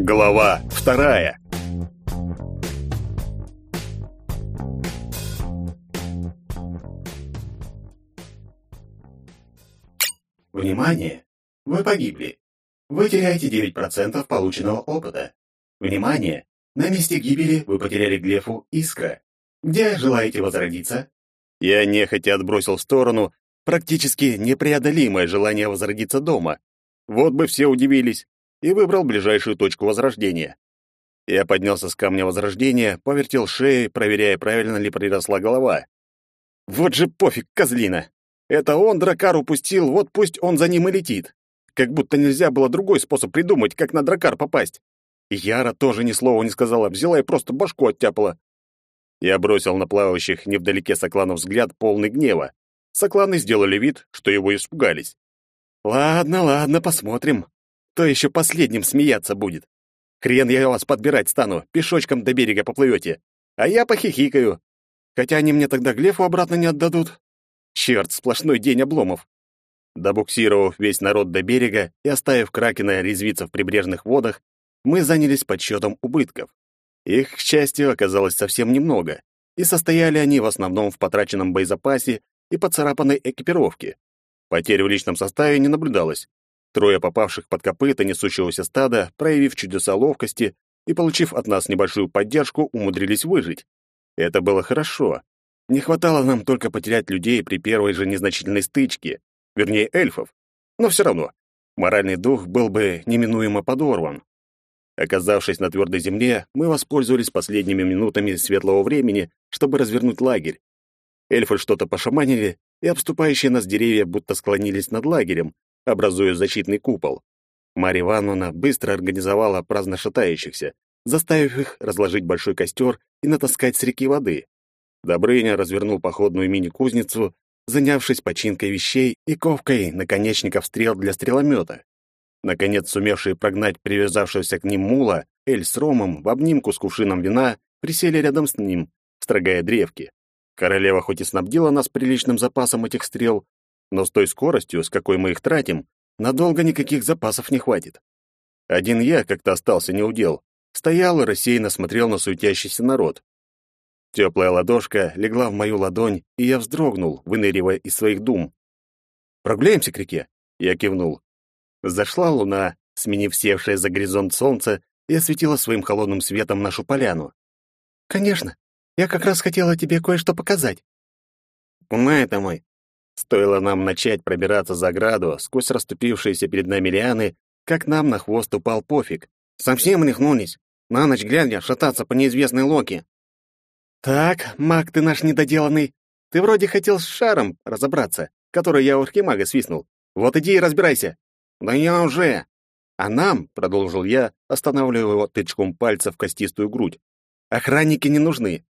Глава вторая. Внимание! Вы погибли. Вы теряете 9% полученного опыта. Внимание! На месте гибели вы потеряли глефу Искра. Где желаете возродиться? Я нехотя отбросил в сторону практически непреодолимое желание возродиться дома. Вот бы все удивились. И выбрал ближайшую точку возрождения. Я поднялся с камня возрождения, повертел шеей, проверяя, правильно ли приросла голова. Вот же пофиг, козлина! Это он дракар упустил, вот пусть он за ним и летит. Как будто нельзя было другой способ придумать, как на дракар попасть. Яра тоже ни слова не сказала, взяла и просто башку оттяпала. Я бросил на плавающих невдалеке сокланов взгляд полный гнева. Сокланы сделали вид, что его испугались. Ладно, ладно, посмотрим. Кто еще последним смеяться будет? Хрен я вас подбирать стану, пешочком до берега поплывете. А я похихикаю. Хотя они мне тогда Глефу обратно не отдадут. Черт, сплошной день обломов. Добуксировав весь народ до берега и оставив Кракена резвиться в прибрежных водах, мы занялись подсчетом убытков. Их, к счастью, оказалось совсем немного, и состояли они в основном в потраченном боезапасе и поцарапанной экипировке. Потерь в личном составе не наблюдалось. Трое попавших под копыта несущегося стада, проявив чудеса ловкости и получив от нас небольшую поддержку, умудрились выжить. Это было хорошо. Не хватало нам только потерять людей при первой же незначительной стычке, вернее, эльфов. Но все равно, моральный дух был бы неминуемо подорван. Оказавшись на твердой земле, мы воспользовались последними минутами светлого времени, чтобы развернуть лагерь. Эльфы что-то пошаманили, и обступающие нас деревья будто склонились над лагерем, образуя защитный купол. Марья Ивановна быстро организовала праздно шатающихся, заставив их разложить большой костер и натаскать с реки воды. Добрыня развернул походную мини-кузницу, занявшись починкой вещей и ковкой наконечников стрел для стреломета. Наконец, сумевшие прогнать привязавшегося к ним мула, Эль с Ромом в обнимку с кувшином вина присели рядом с ним, строгая древки. Королева хоть и снабдила нас приличным запасом этих стрел, но с той скоростью, с какой мы их тратим, надолго никаких запасов не хватит. Один я как-то остался неудел, стоял и рассеянно смотрел на суетящийся народ. Теплая ладошка легла в мою ладонь, и я вздрогнул, выныривая из своих дум. «Прогуляемся к реке?» Я кивнул. Зашла луна, сменив севшее за горизонт солнце, и осветила своим холодным светом нашу поляну. «Конечно. Я как раз хотела тебе кое-что показать». «Кума это мой?» Стоило нам начать пробираться за ограду, сквозь расступившиеся перед нами лианы, как нам на хвост упал пофиг. Совсем рехнулись. На ночь глядя, шататься по неизвестной локе. «Так, маг ты наш недоделанный, ты вроде хотел с шаром разобраться, который я у архимага свистнул. Вот иди и разбирайся». «Да я уже!» «А нам», — продолжил я, останавливая его тычком пальца в костистую грудь, «охранники не нужны».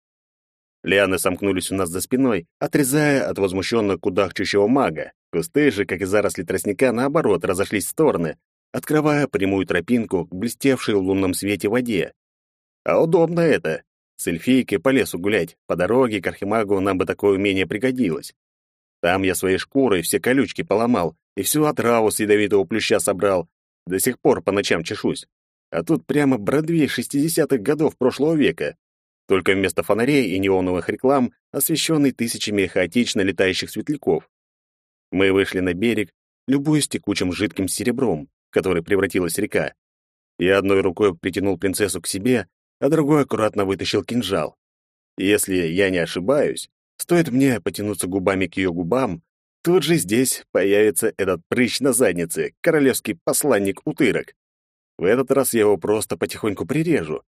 Лианы сомкнулись у нас за спиной, отрезая от возмущенно кудахчущего мага. Кусты же, как и заросли тростника, наоборот, разошлись в стороны, открывая прямую тропинку к блестевшей в лунном свете воде. А удобно это. С эльфийкой по лесу гулять, по дороге к архимагу нам бы такое умение пригодилось. Там я своей шкурой все колючки поломал и всю отраву с ядовитого плюща собрал. До сих пор по ночам чешусь. А тут прямо Бродвей шестидесятых годов прошлого века. Только вместо фонарей и неоновых реклам, освещенный тысячами хаотично летающих светляков. Мы вышли на берег, любуясь текучим жидким серебром, в который превратилась река. Я одной рукой притянул принцессу к себе, а другой аккуратно вытащил кинжал. Если я не ошибаюсь, Стоит мне потянуться губами к ее губам, тут же здесь появится этот прыщ на заднице, королевский посланник утырок. В этот раз я его просто потихоньку прирежу,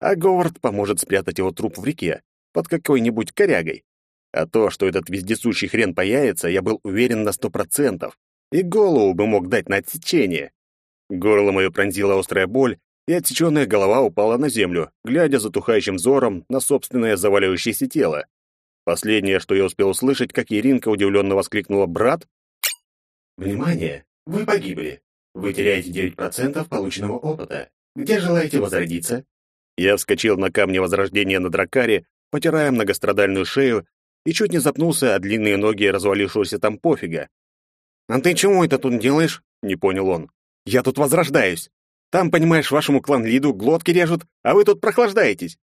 а Говард поможет спрятать его труп в реке, под какой-нибудь корягой. А то, что этот вездесущий хрен появится, я был уверен на сто процентов, и голову бы мог дать на отсечение. Горло мое пронзила острая боль, и отсеченная голова упала на землю, глядя затухающим взором на собственное заваливающееся тело. Последнее, что я успел услышать, как Иринка удивленно воскликнула «Брат?» «Внимание! Вы погибли. Вы теряете 9% полученного опыта. Где желаете возродиться?» Я вскочил на камне возрождения на дракаре, потирая многострадальную шею, и чуть не запнулся о длинные ноги развалившегося там пофига. «А ты чего это тут делаешь?» — не понял он. «Я тут возрождаюсь!» Там, понимаешь, вашему клан-лиду глотки режут, а вы тут прохлаждаетесь.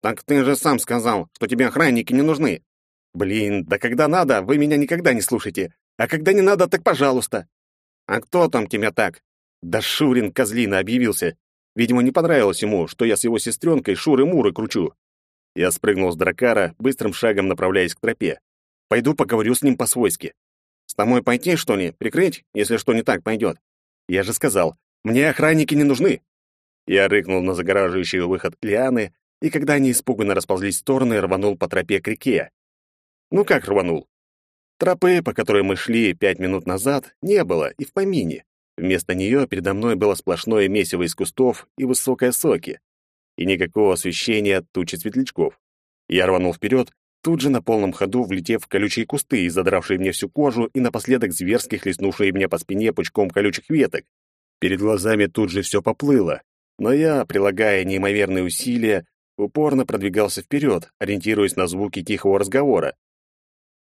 Так ты же сам сказал, что тебе охранники не нужны. Блин, да когда надо, вы меня никогда не слушаете. А когда не надо, так пожалуйста. А кто там тебя так? Да Шурин козлина объявился. Видимо, не понравилось ему, что я с его сестренкой Шуры-Муры кручу. Я спрыгнул с дракара, быстрым шагом направляясь к тропе. Пойду поговорю с ним по-свойски. С тобой пойти, что ли, прикрыть, если что не так пойдет? Я же сказал, мне охранники не нужны. Я рыкнул на загораживающий выход лианы, и когда они испуганно расползлись в стороны, рванул по тропе к реке. Ну как рванул? Тропы, по которой мы шли пять минут назад, не было и в помине. Вместо нее передо мной было сплошное месиво из кустов и высокая соки. И никакого освещения от тучи светлячков. Я рванул вперед, тут же на полном ходу влетев в колючие кусты, задравшие мне всю кожу и напоследок зверски хлестнувшие меня по спине пучком колючих веток. Перед глазами тут же все поплыло, но я, прилагая неимоверные усилия, упорно продвигался вперед, ориентируясь на звуки тихого разговора.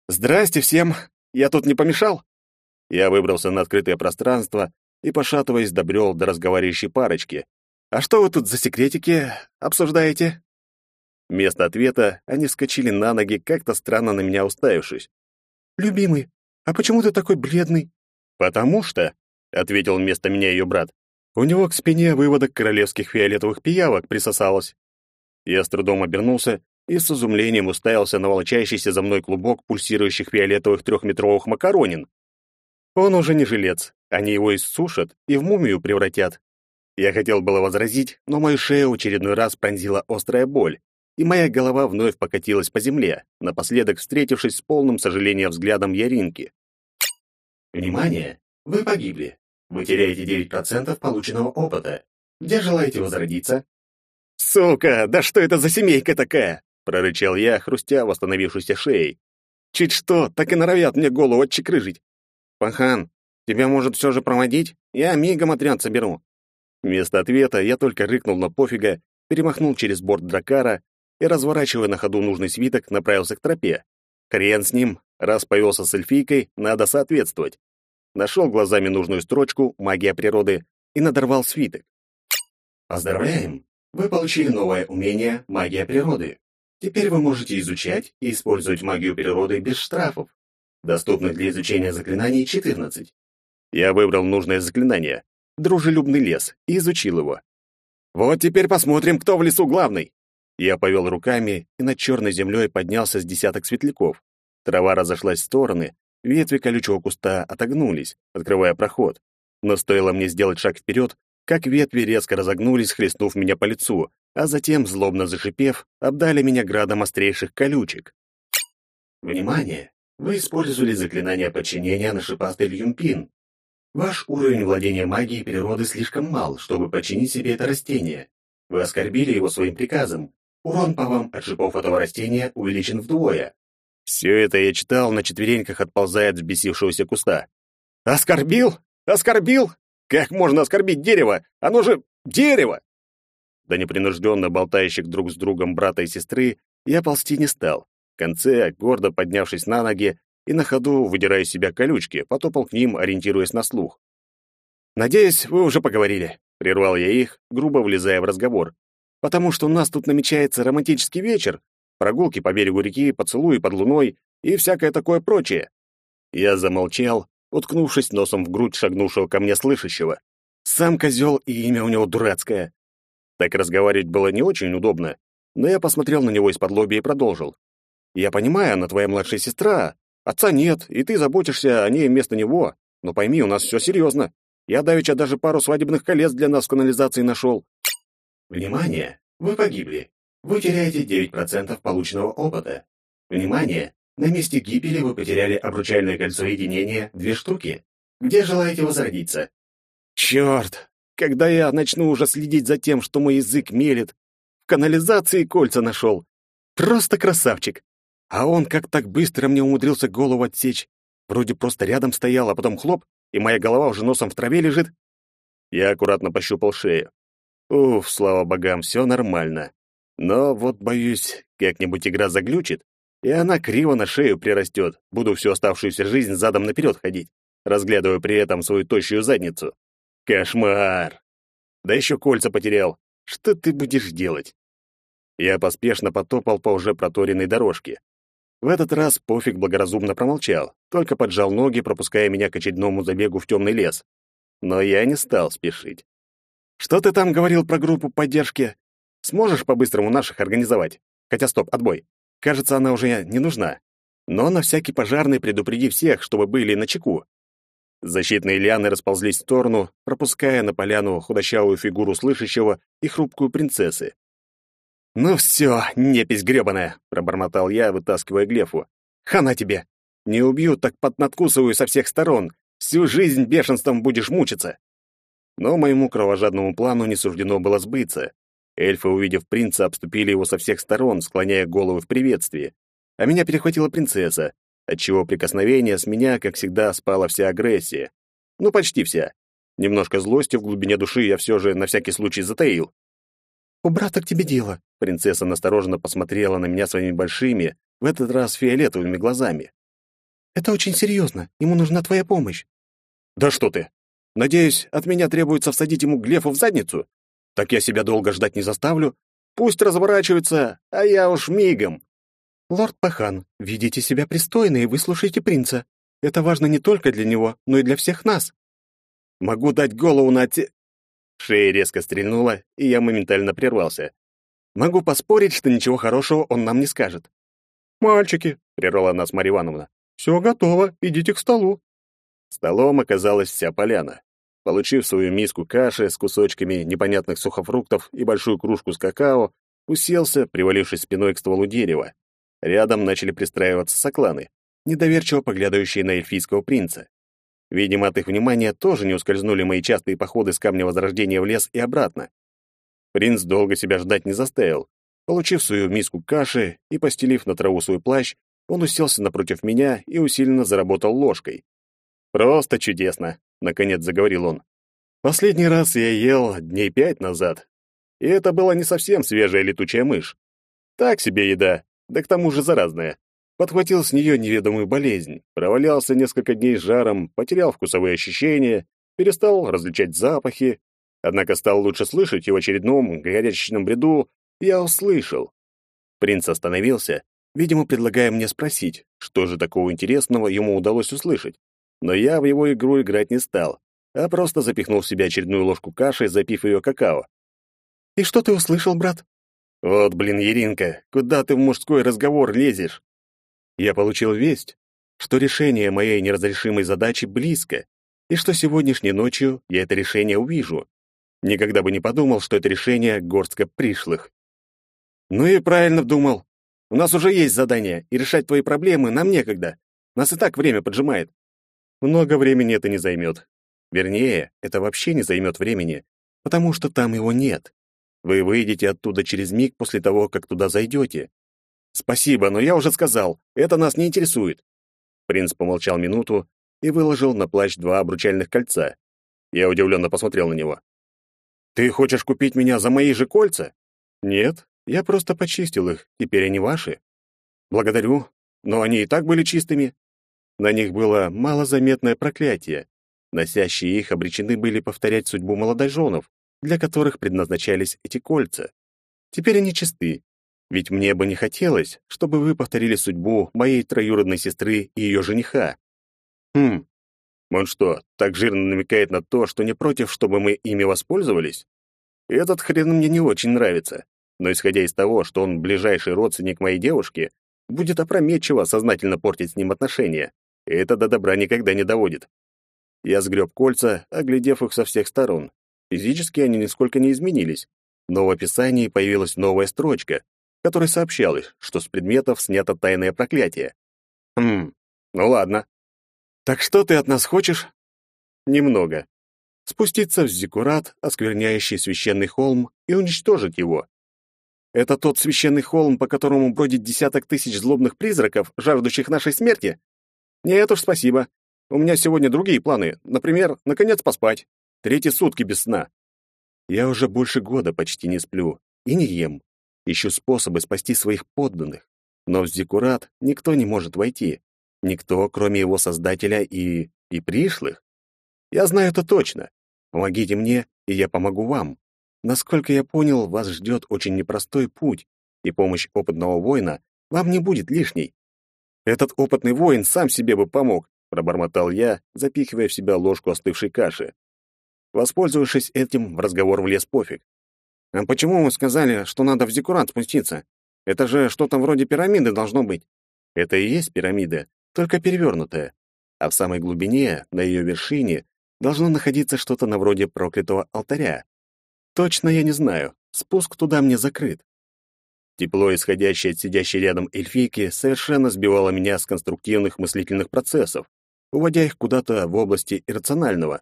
«Здрасте всем! Я тут не помешал?» Я выбрался на открытое пространство и, пошатываясь, добрел до разговаривающей парочки. «А что вы тут за секретики обсуждаете?» Вместо ответа они вскочили на ноги, как-то странно на меня уставившись. «Любимый, а почему ты такой бледный?» «Потому что», — ответил вместо меня ее брат, «у него к спине выводок королевских фиолетовых пиявок присосалось». Я с трудом обернулся и с изумлением уставился на волочащийся за мной клубок пульсирующих фиолетовых трехметровых макаронин. Он уже не жилец, они его иссушат и в мумию превратят. Я хотел было возразить, но мою шею очередной раз пронзила острая боль, и моя голова вновь покатилась по земле, напоследок встретившись с полным сожалением взглядом Яринки. Внимание! Вы погибли. Вы теряете 9% полученного опыта. Где желаете возродиться? «Сука, да что это за семейка такая?» — прорычал я, хрустя восстановившейся шеей. «Чуть что, так и норовят мне голову отчекрыжить. Пахан, тебя может все же проводить? Я мигом отряд соберу». Вместо ответа я только рыкнул на пофига, перемахнул через борт дракара и, разворачивая на ходу нужный свиток, направился к тропе. Хрен с ним, раз повелся с эльфийкой, надо соответствовать. Нашел глазами нужную строчку «Магия природы» и надорвал свиток. Поздравляем! Вы получили новое умение «Магия природы». Теперь вы можете изучать и использовать магию природы без штрафов. Доступных для изучения заклинаний 14. Я выбрал нужное заклинание — «Дружелюбный лес» и изучил его. Вот теперь посмотрим, кто в лесу главный. Я повел руками, и над черной землей поднялся с десяток светляков. Трава разошлась в стороны, ветви колючего куста отогнулись, открывая проход. Но стоило мне сделать шаг вперед, как ветви резко разогнулись, хлестнув меня по лицу, а затем, злобно зашипев, обдали меня градом острейших колючек. Внимание! Вы использовали заклинание подчинения на шипастый Льюмпин. Ваш уровень владения магией природы слишком мал, чтобы подчинить себе это растение. Вы оскорбили его своим приказом. Урон по вам от шипов этого растения увеличен вдвое. Все это я читал на четвереньках, отползая от взбесившегося куста. «Оскорбил? Оскорбил? Как можно оскорбить дерево? Оно же дерево!» До непринужденно болтающих друг с другом брата и сестры я ползти не стал. Конце, гордо поднявшись на ноги и на ходу, выдирая из себя колючки, потопал к ним, ориентируясь на слух. «Надеюсь, вы уже поговорили», — прервал я их, грубо влезая в разговор. «Потому что у нас тут намечается романтический вечер, прогулки по берегу реки, поцелуи под луной и всякое такое прочее». Я замолчал, уткнувшись носом в грудь шагнувшего ко мне слышащего. Сам козел и имя у него дурацкое. Так разговаривать было не очень удобно, но я посмотрел на него из-под лоби и продолжил. «Я понимаю, она твоя младшая сестра. Отца нет, и ты заботишься о ней вместо него. Но пойми, у нас все серьезно. Я давеча даже пару свадебных колец для нас в канализации нашел». «Внимание! Вы погибли. Вы теряете 9% полученного опыта. Внимание! На месте гибели вы потеряли обручальное кольцо единения две штуки. Где желаете возродиться? Черт! Когда я начну уже следить за тем, что мой язык мелет, в канализации кольца нашел. Просто красавчик. А он как так быстро мне умудрился голову отсечь. Вроде просто рядом стоял, а потом хлоп, и моя голова уже носом в траве лежит. Я аккуратно пощупал шею. Уф, слава богам, все нормально. Но вот, боюсь, как-нибудь игра заглючит, и она криво на шею прирастет. Буду всю оставшуюся жизнь задом наперед ходить, разглядывая при этом свою тощую задницу. Кошмар! Да еще кольца потерял. Что ты будешь делать? Я поспешно потопал по уже проторенной дорожке. В этот раз пофиг благоразумно промолчал, только поджал ноги, пропуская меня к очередному забегу в темный лес. Но я не стал спешить. «Что ты там говорил про группу поддержки? Сможешь по-быстрому наших организовать? Хотя стоп, отбой. Кажется, она уже не нужна. Но на всякий пожарный предупреди всех, чтобы были на чеку. Защитные лианы расползлись в сторону, пропуская на поляну худощавую фигуру слышащего и хрупкую принцессы. «Ну все, непись грёбаная!» — пробормотал я, вытаскивая Глефу. «Хана тебе! Не убью, так поднадкусываю со всех сторон. Всю жизнь бешенством будешь мучиться!» Но моему кровожадному плану не суждено было сбыться. Эльфы, увидев принца, обступили его со всех сторон, склоняя головы в приветствии. А меня перехватила принцесса, отчего прикосновение с меня, как всегда, спала вся агрессия. Ну, почти вся. Немножко злости в глубине души я все же на всякий случай затаил. «У брата к тебе дело», — принцесса настороженно посмотрела на меня своими большими, в этот раз фиолетовыми глазами. «Это очень серьезно. Ему нужна твоя помощь». «Да что ты! Надеюсь, от меня требуется всадить ему глефу в задницу? Так я себя долго ждать не заставлю. Пусть разворачивается, а я уж мигом. Лорд Пахан, ведите себя пристойно и выслушайте принца. Это важно не только для него, но и для всех нас. Могу дать голову на те... Шея резко стрельнула, и я моментально прервался. Могу поспорить, что ничего хорошего он нам не скажет. «Мальчики», — прервала нас Марья Ивановна, — «все готово, идите к столу». Столом оказалась вся поляна. Получив свою миску каши с кусочками непонятных сухофруктов и большую кружку с какао, уселся, привалившись спиной к стволу дерева. Рядом начали пристраиваться сокланы, недоверчиво поглядывающие на эльфийского принца. Видимо, от их внимания тоже не ускользнули мои частые походы с камня Возрождения в лес и обратно. Принц долго себя ждать не заставил. Получив свою миску каши и постелив на траву свой плащ, он уселся напротив меня и усиленно заработал ложкой. Просто чудесно наконец заговорил он. Последний раз я ел дней пять назад, и это была не совсем свежая летучая мышь. Так себе еда, да к тому же заразная. Подхватил с нее неведомую болезнь, провалялся несколько дней с жаром, потерял вкусовые ощущения, перестал различать запахи, однако стал лучше слышать, и в очередном горячечном бреду я услышал. Принц остановился, видимо, предлагая мне спросить, что же такого интересного ему удалось услышать. Но я в его игру играть не стал, а просто запихнул в себя очередную ложку каши, запив ее какао. «И что ты услышал, брат?» «Вот, блин, Еринка, куда ты в мужской разговор лезешь?» Я получил весть, что решение моей неразрешимой задачи близко, и что сегодняшней ночью я это решение увижу. Никогда бы не подумал, что это решение горстка пришлых. Ну и правильно думал. У нас уже есть задание, и решать твои проблемы нам некогда. Нас и так время поджимает. Много времени это не займет. Вернее, это вообще не займет времени, потому что там его нет. Вы выйдете оттуда через миг после того, как туда зайдете. Спасибо, но я уже сказал, это нас не интересует. Принц помолчал минуту и выложил на плащ два обручальных кольца. Я удивленно посмотрел на него. Ты хочешь купить меня за мои же кольца? Нет, я просто почистил их, теперь они ваши. Благодарю, но они и так были чистыми. На них было малозаметное проклятие. Носящие их обречены были повторять судьбу молодоженов, для которых предназначались эти кольца. Теперь они чисты, ведь мне бы не хотелось, чтобы вы повторили судьбу моей троюродной сестры и ее жениха. Хм, он что, так жирно намекает на то, что не против, чтобы мы ими воспользовались? Этот хрен мне не очень нравится, но исходя из того, что он ближайший родственник моей девушки, будет опрометчиво сознательно портить с ним отношения. Это до добра никогда не доводит. Я сгреб кольца, оглядев их со всех сторон. Физически они нисколько не изменились, но в описании появилась новая строчка, в которой сообщалось, что с предметов снято тайное проклятие. Хм, ну ладно. Так что ты от нас хочешь? Немного. Спуститься в зиккурат, оскверняющий священный холм, и уничтожить его. Это тот священный холм, по которому бродит десяток тысяч злобных призраков, жаждущих нашей смерти? Нет уж, спасибо. У меня сегодня другие планы. Например, наконец поспать. Третьи сутки без сна. Я уже больше года почти не сплю и не ем. Ищу способы спасти своих подданных. Но в Зиккурат никто не может войти. Никто, кроме его создателя и... и пришлых. Я знаю это точно. Помогите мне, и я помогу вам. Насколько я понял, вас ждет очень непростой путь, и помощь опытного воина вам не будет лишней. Этот опытный воин сам себе бы помог, пробормотал я, запихивая в себя ложку остывшей каши. Воспользовавшись этим, в разговор влез пофиг. «А почему вы сказали, что надо в Зиккурат спуститься? Это же что-то вроде пирамиды должно быть». Это и есть пирамида, только перевернутая. А в самой глубине, на ее вершине, должно находиться что-то на вроде проклятого алтаря. Точно я не знаю, спуск туда мне закрыт. Тепло, исходящее от сидящей рядом эльфийки, совершенно сбивало меня с конструктивных мыслительных процессов, уводя их куда-то в области иррационального.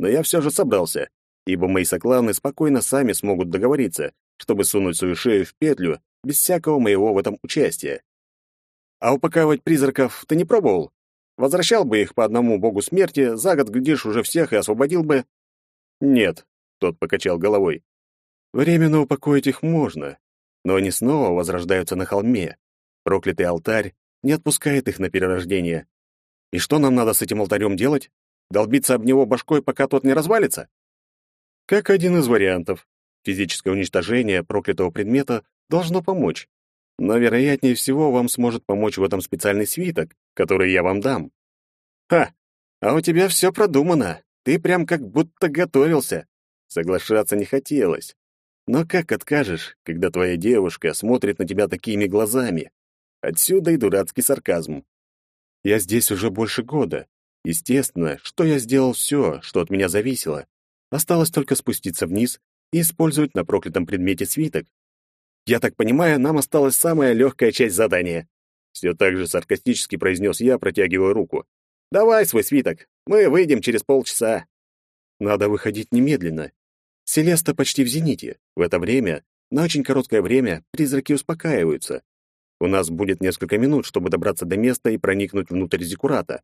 Но я все же собрался, ибо мои сокланы спокойно сами смогут договориться, чтобы сунуть свою шею в петлю без всякого моего в этом участия. А упаковывать призраков ты не пробовал? Возвращал бы их по одному богу смерти, за год, глядишь, уже всех и освободил бы. Нет, тот покачал головой. Временно упокоить их можно, но они снова возрождаются на холме. Проклятый алтарь не отпускает их на перерождение. И что нам надо с этим алтарем делать? Долбиться об него башкой, пока тот не развалится? Как один из вариантов. Физическое уничтожение проклятого предмета должно помочь. Но, вероятнее всего, вам сможет помочь в этом специальный свиток, который я вам дам. Ха! А у тебя все продумано. Ты прям как будто готовился. Соглашаться не хотелось. Но как откажешь, когда твоя девушка смотрит на тебя такими глазами? Отсюда и дурацкий сарказм. Я здесь уже больше года. Естественно, что я сделал все, что от меня зависело. Осталось только спуститься вниз и использовать на проклятом предмете свиток. Я так понимаю, нам осталась самая легкая часть задания. Все так же саркастически произнес я, протягивая руку. Давай свой свиток. Мы выйдем через полчаса. Надо выходить немедленно. Селеста почти в зените. В это время, на очень короткое время, призраки успокаиваются. У нас будет несколько минут, чтобы добраться до места и проникнуть внутрь зиккурата.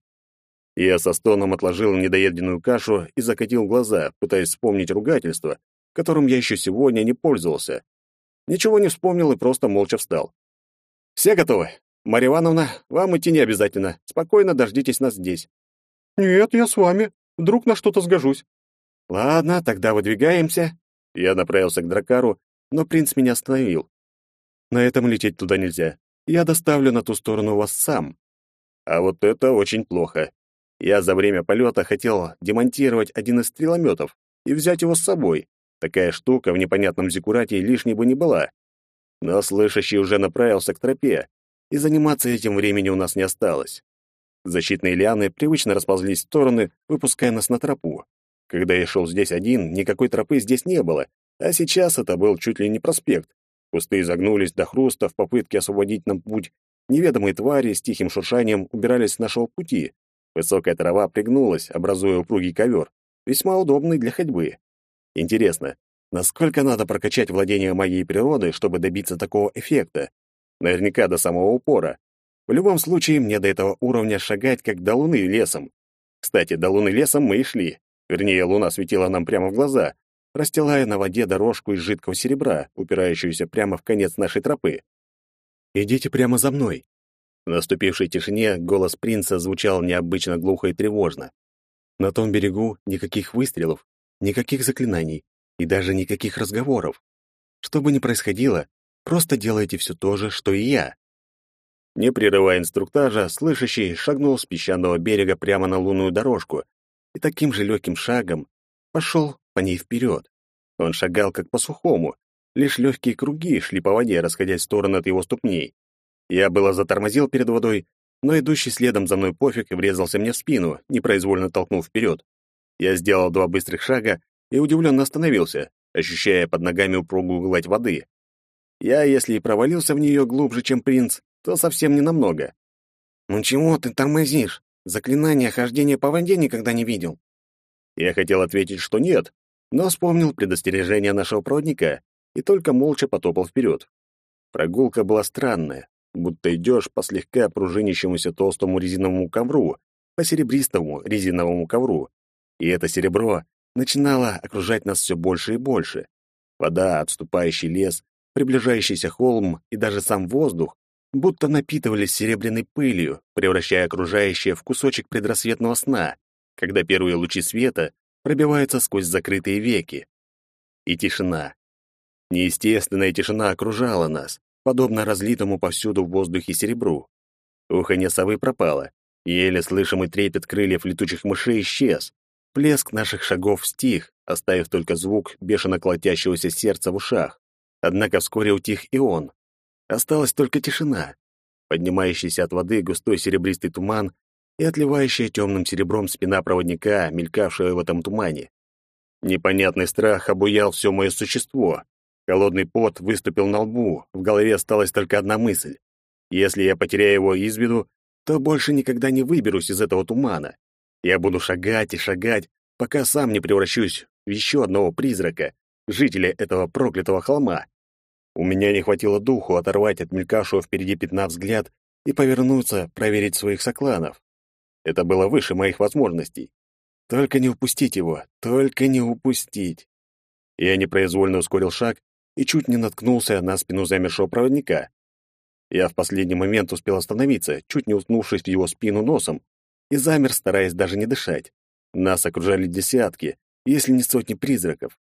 Я со стоном отложил недоеденную кашу и закатил глаза, пытаясь вспомнить ругательство, которым я еще сегодня не пользовался. Ничего не вспомнил и просто молча встал. «Все готовы? Марья Ивановна, вам идти не обязательно. Спокойно дождитесь нас здесь». «Нет, я с вами. Вдруг на что-то сгожусь». «Ладно, тогда выдвигаемся». Я направился к дракару, но принц меня остановил. «На этом лететь туда нельзя я доставлю на ту сторону вас сам. А вот это очень плохо. Я за время полета хотел демонтировать один из стрелометов и взять его с собой. Такая штука в непонятном зиккурате лишней бы не была. Но слышащий уже направился к тропе, и заниматься этим времени у нас не осталось. Защитные лианы привычно расползлись в стороны, выпуская нас на тропу. Когда я шел здесь один, никакой тропы здесь не было, а сейчас это был чуть ли не проспект. Кусты загнулись до хруста в попытке освободить нам путь. Неведомые твари с тихим шуршанием убирались с нашего пути. Высокая трава пригнулась, образуя упругий ковер, весьма удобный для ходьбы. Интересно, насколько надо прокачать владение магией природы, чтобы добиться такого эффекта? Наверняка до самого упора. В любом случае, мне до этого уровня шагать как до луны лесом. Кстати, до луны лесом мы и шли. Вернее, луна светила нам прямо в глаза, расстилая на воде дорожку из жидкого серебра, упирающуюся прямо в конец нашей тропы. «Идите прямо за мной». В наступившей тишине голос принца звучал необычно глухо и тревожно. На том берегу никаких выстрелов, никаких заклинаний и даже никаких разговоров. Что бы ни происходило, просто делайте все то же, что и я. Не прерывая инструктажа, слышащий шагнул с песчаного берега прямо на лунную дорожку и таким же легким шагом пошел по ней вперед. Он шагал как по сухому, лишь легкие круги шли по воде, расходясь в стороны от его ступней. Я было затормозил перед водой, но идущий следом за мной пофиг врезался мне в спину, непроизвольно толкнув вперед. Я сделал два быстрых шага и удивленно остановился, ощущая под ногами упругую гладь воды. Я, если и провалился в нее глубже, чем принц, то совсем не намного. «Ну чего ты тормозишь? Заклинание хождения по воде никогда не видел». Я хотел ответить, что нет, но вспомнил предостережение нашего проводника и только молча потопал вперед. Прогулка была странная, будто идешь по слегка пружинящемуся толстому резиновому ковру, по серебристому резиновому ковру. И это серебро начинало окружать нас все больше и больше. Вода, отступающий лес, приближающийся холм и даже сам воздух будто напитывались серебряной пылью, превращая окружающее в кусочек предрассветного сна, когда первые лучи света пробивается сквозь закрытые веки. и тишина. Неестественная тишина окружала нас, подобно разлитому повсюду в воздухе серебру. Уханье совы пропало, еле слышимый трепет крыльев летучих мышей исчез. Плеск наших шагов стих, оставив только звук бешено колотящегося сердца в ушах. Однако вскоре утих и он. Осталась только тишина, поднимающийся от воды густой серебристый туман и отливающая темным серебром спина проводника, мелькавшая в этом тумане. Непонятный страх обуял все мое существо. Холодный пот выступил на лбу, в голове осталась только одна мысль. Если я потеряю его из виду, то больше никогда не выберусь из этого тумана. Я буду шагать и шагать, пока сам не превращусь в еще одного призрака, жителя этого проклятого холма. У меня не хватило духу оторвать от мелькавшего впереди пятна взгляд и повернуться, проверить своих сокланов. Это было выше моих возможностей. Только не упустить его, только не упустить. Я непроизвольно ускорил шаг и чуть не наткнулся на спину замершего проводника. Я в последний момент успел остановиться, чуть не уткнувшись в его спину носом, и замер, стараясь даже не дышать. Нас окружали десятки, если не сотни призраков.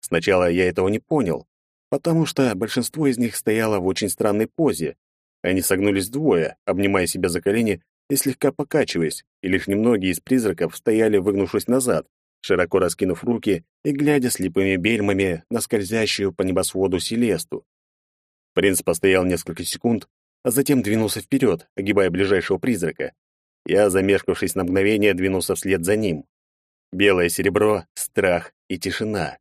Сначала я этого не понял, потому что большинство из них стояло в очень странной позе. Они согнулись двое, обнимая себя за колени и слегка покачиваясь, и лишь немногие из призраков стояли, выгнувшись назад, широко раскинув руки и глядя слепыми бельмами на скользящую по небосводу Селесту. Принц постоял несколько секунд, а затем двинулся вперед, огибая ближайшего призрака. Я, замешкавшись на мгновение, двинулся вслед за ним. Белое серебро, страх и тишина.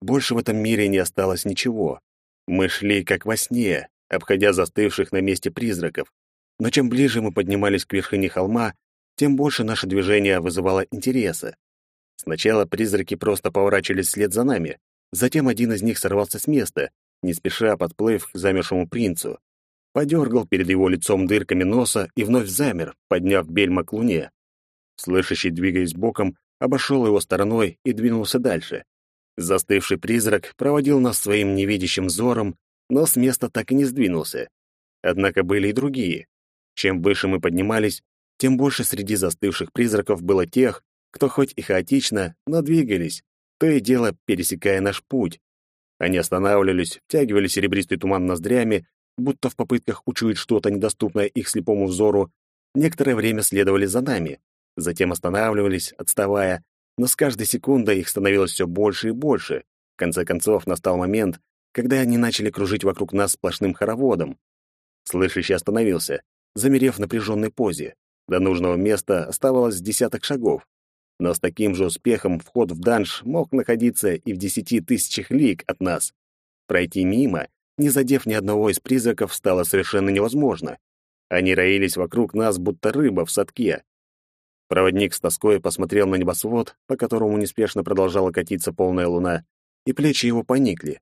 Больше в этом мире не осталось ничего. Мы шли как во сне, обходя застывших на месте призраков. Но чем ближе мы поднимались к вершине холма, тем больше наше движение вызывало интереса. Сначала призраки просто поворачивались вслед за нами, затем один из них сорвался с места, не спеша подплыв к замершему принцу. Подергал перед его лицом дырками носа и вновь замер, подняв бельма к луне. Слышащий, двигаясь боком, обошел его стороной и двинулся дальше. Застывший призрак проводил нас своим невидящим взором, но с места так и не сдвинулся. Однако были и другие. Чем выше мы поднимались, тем больше среди застывших призраков было тех, кто хоть и хаотично, но двигались, то и дело пересекая наш путь. Они останавливались, втягивали серебристый туман ноздрями, будто в попытках учуять что-то недоступное их слепому взору, некоторое время следовали за нами, затем останавливались, отставая, но с каждой секундой их становилось все больше и больше. В конце концов, настал момент, когда они начали кружить вокруг нас сплошным хороводом. Слышащий остановился, замерев в напряженной позе. До нужного места оставалось десяток шагов. Но с таким же успехом вход в данж мог находиться и в десяти тысячах лиг от нас. Пройти мимо, не задев ни одного из призраков, стало совершенно невозможно. Они роились вокруг нас, будто рыба в садке. Проводник с тоской посмотрел на небосвод, по которому неспешно продолжала катиться полная луна, и плечи его поникли.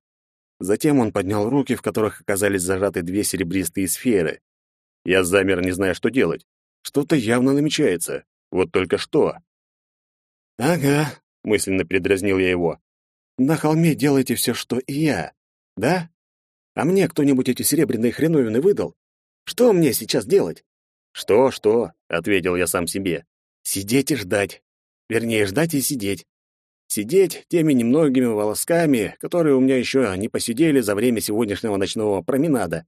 Затем он поднял руки, в которых оказались зажаты две серебристые сферы. Я замер, не зная, что делать. Что-то явно намечается. Вот только что. «Ага», — мысленно передразнил я его. «На холме делайте все, что и я. Да? А мне кто-нибудь эти серебряные хреновины выдал? Что мне сейчас делать?» «Что, что?» — ответил я сам себе. Сидеть и ждать. Вернее, ждать и сидеть. Сидеть теми немногими волосками, которые у меня еще не посидели за время сегодняшнего ночного променада.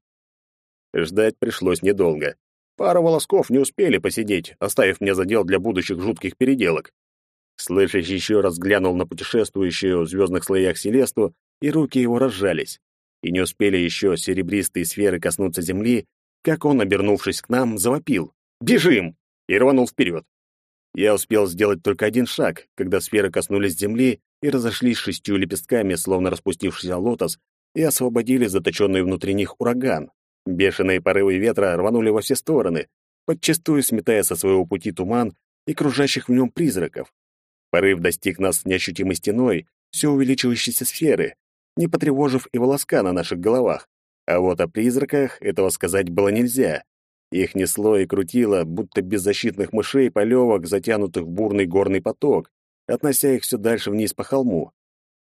Ждать пришлось недолго. Пара волосков не успели посидеть, оставив мне задел для будущих жутких переделок. Слышащий еще раз глянул на путешествующую в звездных слоях Селесту, и руки его разжались. И не успели еще серебристые сферы коснуться земли, как он, обернувшись к нам, завопил «Бежим!» и рванул вперед. Я успел сделать только один шаг, когда сферы коснулись земли и разошлись шестью лепестками, словно распустившийся лотос, и освободили заточенный внутри них ураган. Бешеные порывы ветра рванули во все стороны, подчастую сметая со своего пути туман и кружащих в нем призраков. Порыв достиг нас неощутимой стеной, все увеличивающейся сферы, не потревожив и волоска на наших головах. А вот о призраках этого сказать было нельзя. Их несло и крутило, будто беззащитных мышей полевок, затянутых в бурный горный поток, относя их все дальше вниз по холму.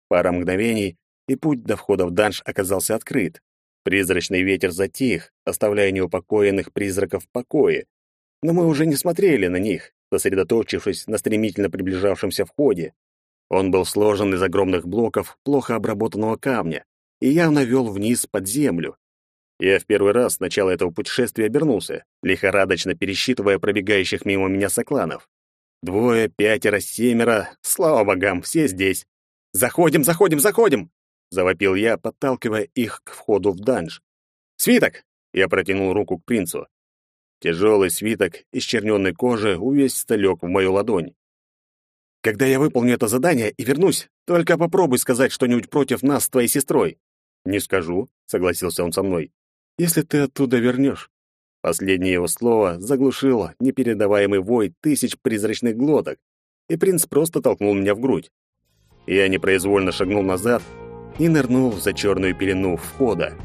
Пара мгновений, и путь до входа в данж оказался открыт. Призрачный ветер затих, оставляя неупокоенных призраков в покое. Но мы уже не смотрели на них, сосредоточившись на стремительно приближавшемся входе. Он был сложен из огромных блоков плохо обработанного камня и явно вел вниз под землю. Я в первый раз с начала этого путешествия обернулся, лихорадочно пересчитывая пробегающих мимо меня сокланов. Двое, пятеро, семеро, слава богам, все здесь. «Заходим, заходим, заходим!» — завопил я, подталкивая их к входу в данж. «Свиток!» — я протянул руку к принцу. Тяжелый свиток из черненной кожи увесисто лег в мою ладонь. «Когда я выполню это задание и вернусь, только попробуй сказать что-нибудь против нас с твоей сестрой». «Не скажу», — согласился он со мной. «Если ты оттуда вернешь». Последнее его слово заглушило непередаваемый вой тысяч призрачных глоток, и принц просто толкнул меня в грудь. Я непроизвольно шагнул назад и нырнул за черную пелену входа.